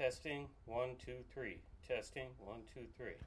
Testing, one, two, three. Testing, one, two, three.